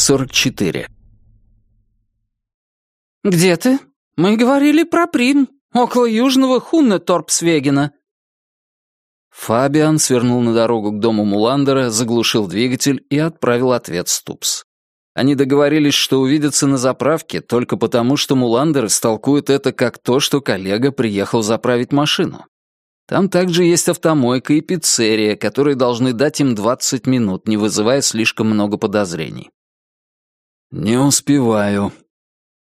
44. «Где ты? Мы говорили про Прим, около южного Хунне-Торпсвегена». Фабиан свернул на дорогу к дому Муландера, заглушил двигатель и отправил ответ Ступс. Они договорились, что увидятся на заправке только потому, что Муландер истолкует это как то, что коллега приехал заправить машину. Там также есть автомойка и пиццерия, которые должны дать им 20 минут, не вызывая слишком много подозрений. «Не успеваю».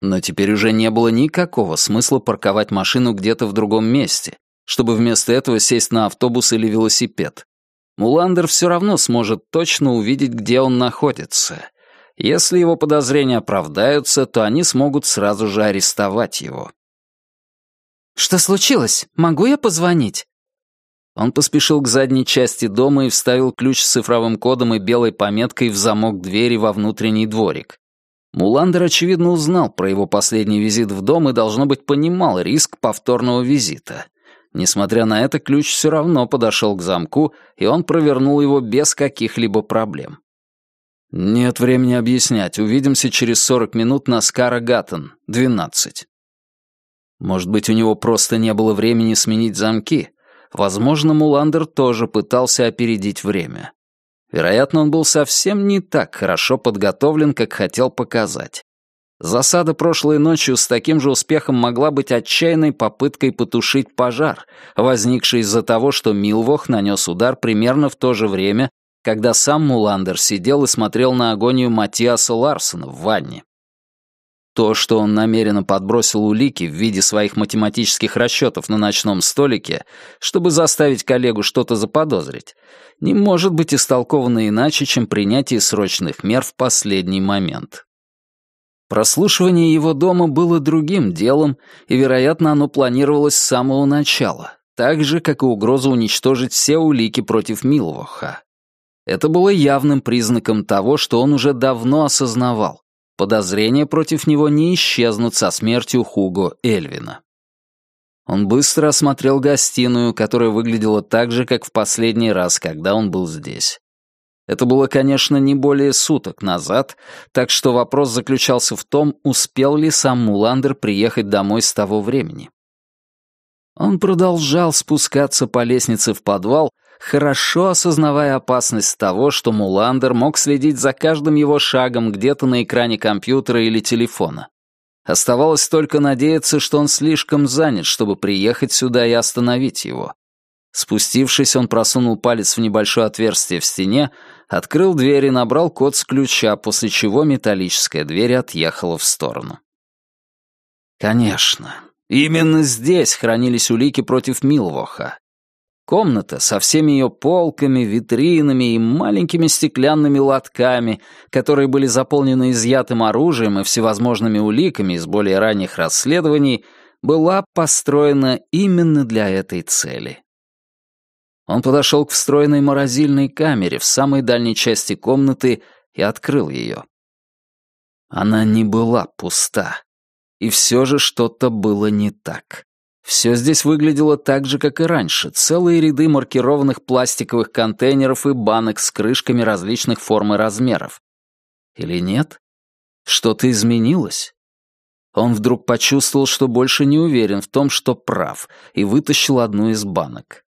Но теперь уже не было никакого смысла парковать машину где-то в другом месте, чтобы вместо этого сесть на автобус или велосипед. Муландер все равно сможет точно увидеть, где он находится. Если его подозрения оправдаются, то они смогут сразу же арестовать его. «Что случилось? Могу я позвонить?» Он поспешил к задней части дома и вставил ключ с цифровым кодом и белой пометкой в замок двери во внутренний дворик. Муландер, очевидно, узнал про его последний визит в дом и, должно быть, понимал риск повторного визита. Несмотря на это, ключ все равно подошел к замку, и он провернул его без каких-либо проблем. «Нет времени объяснять. Увидимся через сорок минут на Скара 12». Может быть, у него просто не было времени сменить замки? Возможно, Муландер тоже пытался опередить время. Вероятно, он был совсем не так хорошо подготовлен, как хотел показать. Засада прошлой ночью с таким же успехом могла быть отчаянной попыткой потушить пожар, возникший из-за того, что Милвох нанес удар примерно в то же время, когда сам Муландер сидел и смотрел на агонию Матиаса Ларсона в ванне. То, что он намеренно подбросил улики в виде своих математических расчетов на ночном столике, чтобы заставить коллегу что-то заподозрить, не может быть истолковано иначе, чем принятие срочных мер в последний момент. Прослушивание его дома было другим делом, и, вероятно, оно планировалось с самого начала, так же, как и угроза уничтожить все улики против Милвоха. Это было явным признаком того, что он уже давно осознавал. Подозрения против него не исчезнут со смертью Хуго Эльвина. Он быстро осмотрел гостиную, которая выглядела так же, как в последний раз, когда он был здесь. Это было, конечно, не более суток назад, так что вопрос заключался в том, успел ли сам Муландер приехать домой с того времени. Он продолжал спускаться по лестнице в подвал, хорошо осознавая опасность того, что Муландер мог следить за каждым его шагом где-то на экране компьютера или телефона. Оставалось только надеяться, что он слишком занят, чтобы приехать сюда и остановить его. Спустившись, он просунул палец в небольшое отверстие в стене, открыл дверь и набрал код с ключа, после чего металлическая дверь отъехала в сторону. Конечно, именно здесь хранились улики против Милвоха. Комната со всеми ее полками, витринами и маленькими стеклянными лотками, которые были заполнены изъятым оружием и всевозможными уликами из более ранних расследований, была построена именно для этой цели. Он подошел к встроенной морозильной камере в самой дальней части комнаты и открыл ее. Она не была пуста. И все же что-то было не так. Все здесь выглядело так же, как и раньше. Целые ряды маркированных пластиковых контейнеров и банок с крышками различных форм и размеров. Или нет? Что-то изменилось? Он вдруг почувствовал, что больше не уверен в том, что прав, и вытащил одну из банок.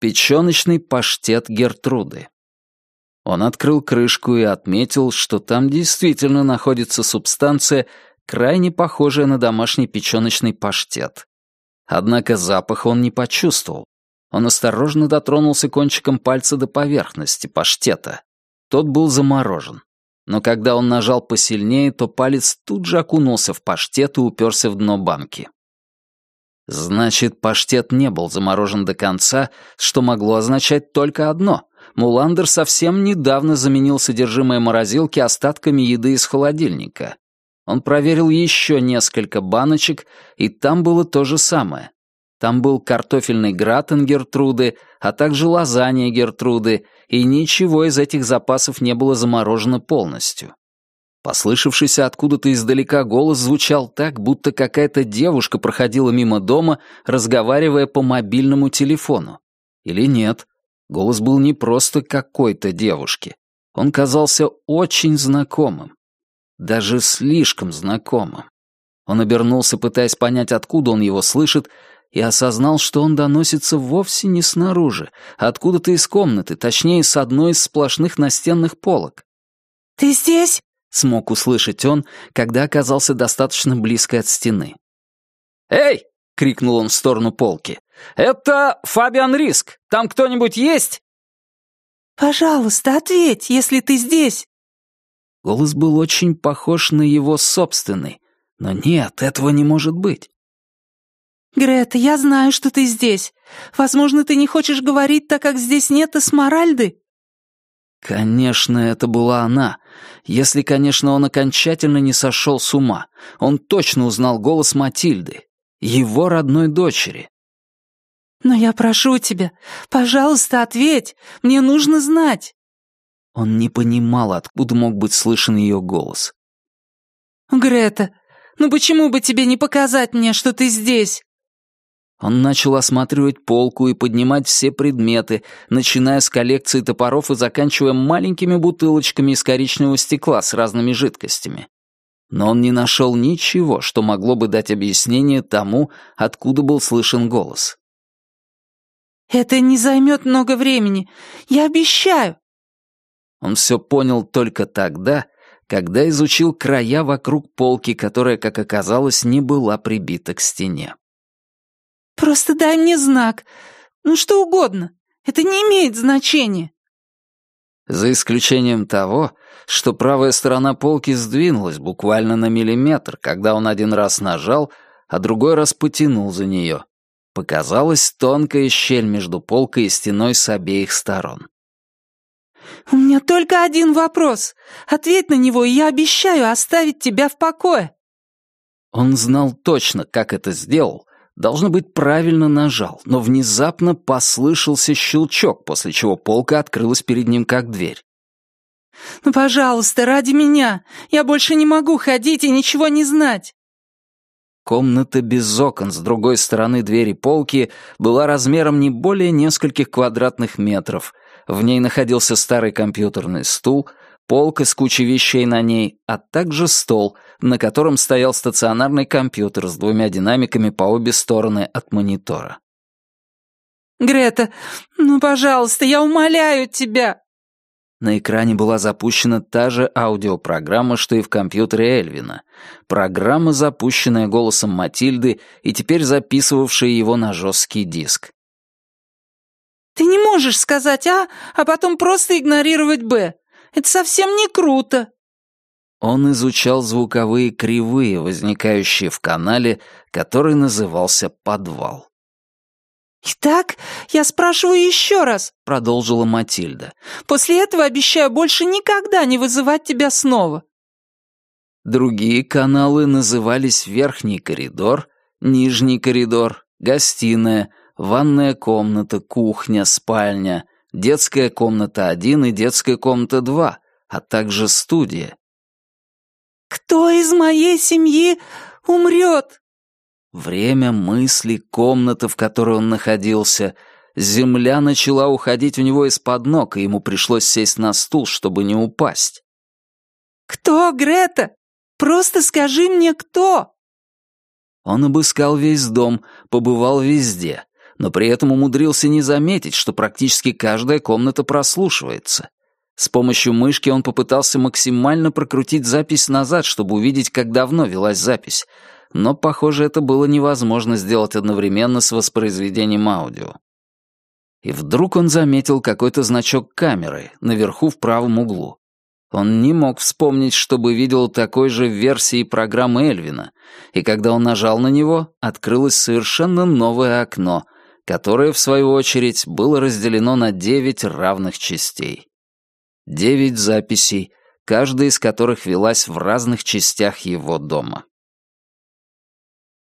Печёночный паштет Гертруды. Он открыл крышку и отметил, что там действительно находится субстанция, крайне похожая на домашний печёночный паштет. Однако запах он не почувствовал. Он осторожно дотронулся кончиком пальца до поверхности паштета. Тот был заморожен. Но когда он нажал посильнее, то палец тут же окунулся в паштет и уперся в дно банки. Значит, паштет не был заморожен до конца, что могло означать только одно. Муландер совсем недавно заменил содержимое морозилки остатками еды из холодильника. Он проверил еще несколько баночек, и там было то же самое. Там был картофельный гратен Гертруды, а также лазанья Гертруды, и ничего из этих запасов не было заморожено полностью. Послышавшийся откуда-то издалека голос звучал так, будто какая-то девушка проходила мимо дома, разговаривая по мобильному телефону. Или нет? Голос был не просто какой-то девушки. Он казался очень знакомым. Даже слишком знакомым. Он обернулся, пытаясь понять, откуда он его слышит, и осознал, что он доносится вовсе не снаружи, а откуда-то из комнаты, точнее, с одной из сплошных настенных полок. «Ты здесь?» — смог услышать он, когда оказался достаточно близко от стены. «Эй!» — крикнул он в сторону полки. «Это Фабиан Риск. Там кто-нибудь есть?» «Пожалуйста, ответь, если ты здесь!» Голос был очень похож на его собственный, но нет, этого не может быть. «Грета, я знаю, что ты здесь. Возможно, ты не хочешь говорить, так как здесь нет Эсмаральды?» Конечно, это была она. Если, конечно, он окончательно не сошел с ума. Он точно узнал голос Матильды, его родной дочери. «Но я прошу тебя, пожалуйста, ответь. Мне нужно знать». Он не понимал, откуда мог быть слышен ее голос. «Грета, ну почему бы тебе не показать мне, что ты здесь?» Он начал осматривать полку и поднимать все предметы, начиная с коллекции топоров и заканчивая маленькими бутылочками из коричневого стекла с разными жидкостями. Но он не нашел ничего, что могло бы дать объяснение тому, откуда был слышен голос. «Это не займет много времени. Я обещаю». Он все понял только тогда, когда изучил края вокруг полки, которая, как оказалось, не была прибита к стене. «Просто дай мне знак. Ну, что угодно. Это не имеет значения». За исключением того, что правая сторона полки сдвинулась буквально на миллиметр, когда он один раз нажал, а другой раз потянул за нее. Показалась тонкая щель между полкой и стеной с обеих сторон. «У меня только один вопрос. Ответь на него, и я обещаю оставить тебя в покое». Он знал точно, как это сделал, Должно быть, правильно нажал, но внезапно послышался щелчок, после чего полка открылась перед ним как дверь. «Ну, пожалуйста, ради меня. Я больше не могу ходить и ничего не знать». Комната без окон с другой стороны двери полки была размером не более нескольких квадратных метров. В ней находился старый компьютерный стул, полка с кучей вещей на ней, а также стол, на котором стоял стационарный компьютер с двумя динамиками по обе стороны от монитора. «Грета, ну, пожалуйста, я умоляю тебя!» На экране была запущена та же аудиопрограмма, что и в компьютере Эльвина. Программа, запущенная голосом Матильды и теперь записывавшая его на жесткий диск. «Ты не можешь сказать «А», а потом просто игнорировать «Б». Это совсем не круто!» Он изучал звуковые кривые, возникающие в канале, который назывался «подвал». «Итак, я спрашиваю еще раз», — продолжила Матильда. «После этого обещаю больше никогда не вызывать тебя снова». Другие каналы назывались «Верхний коридор», «Нижний коридор», «Гостиная», «Ванная комната», «Кухня», «Спальня», детская комната 1 и детская комната 2, а также студия. «Кто из моей семьи умрет?» Время, мысли, комната, в которой он находился. Земля начала уходить у него из-под ног, и ему пришлось сесть на стул, чтобы не упасть. «Кто, Грета? Просто скажи мне, кто?» Он обыскал весь дом, побывал везде но при этом умудрился не заметить, что практически каждая комната прослушивается. С помощью мышки он попытался максимально прокрутить запись назад, чтобы увидеть, как давно велась запись, но, похоже, это было невозможно сделать одновременно с воспроизведением аудио. И вдруг он заметил какой-то значок камеры наверху в правом углу. Он не мог вспомнить, чтобы видел такой же версии программы Эльвина, и когда он нажал на него, открылось совершенно новое окно — которое, в свою очередь, было разделено на девять равных частей. Девять записей, каждая из которых велась в разных частях его дома.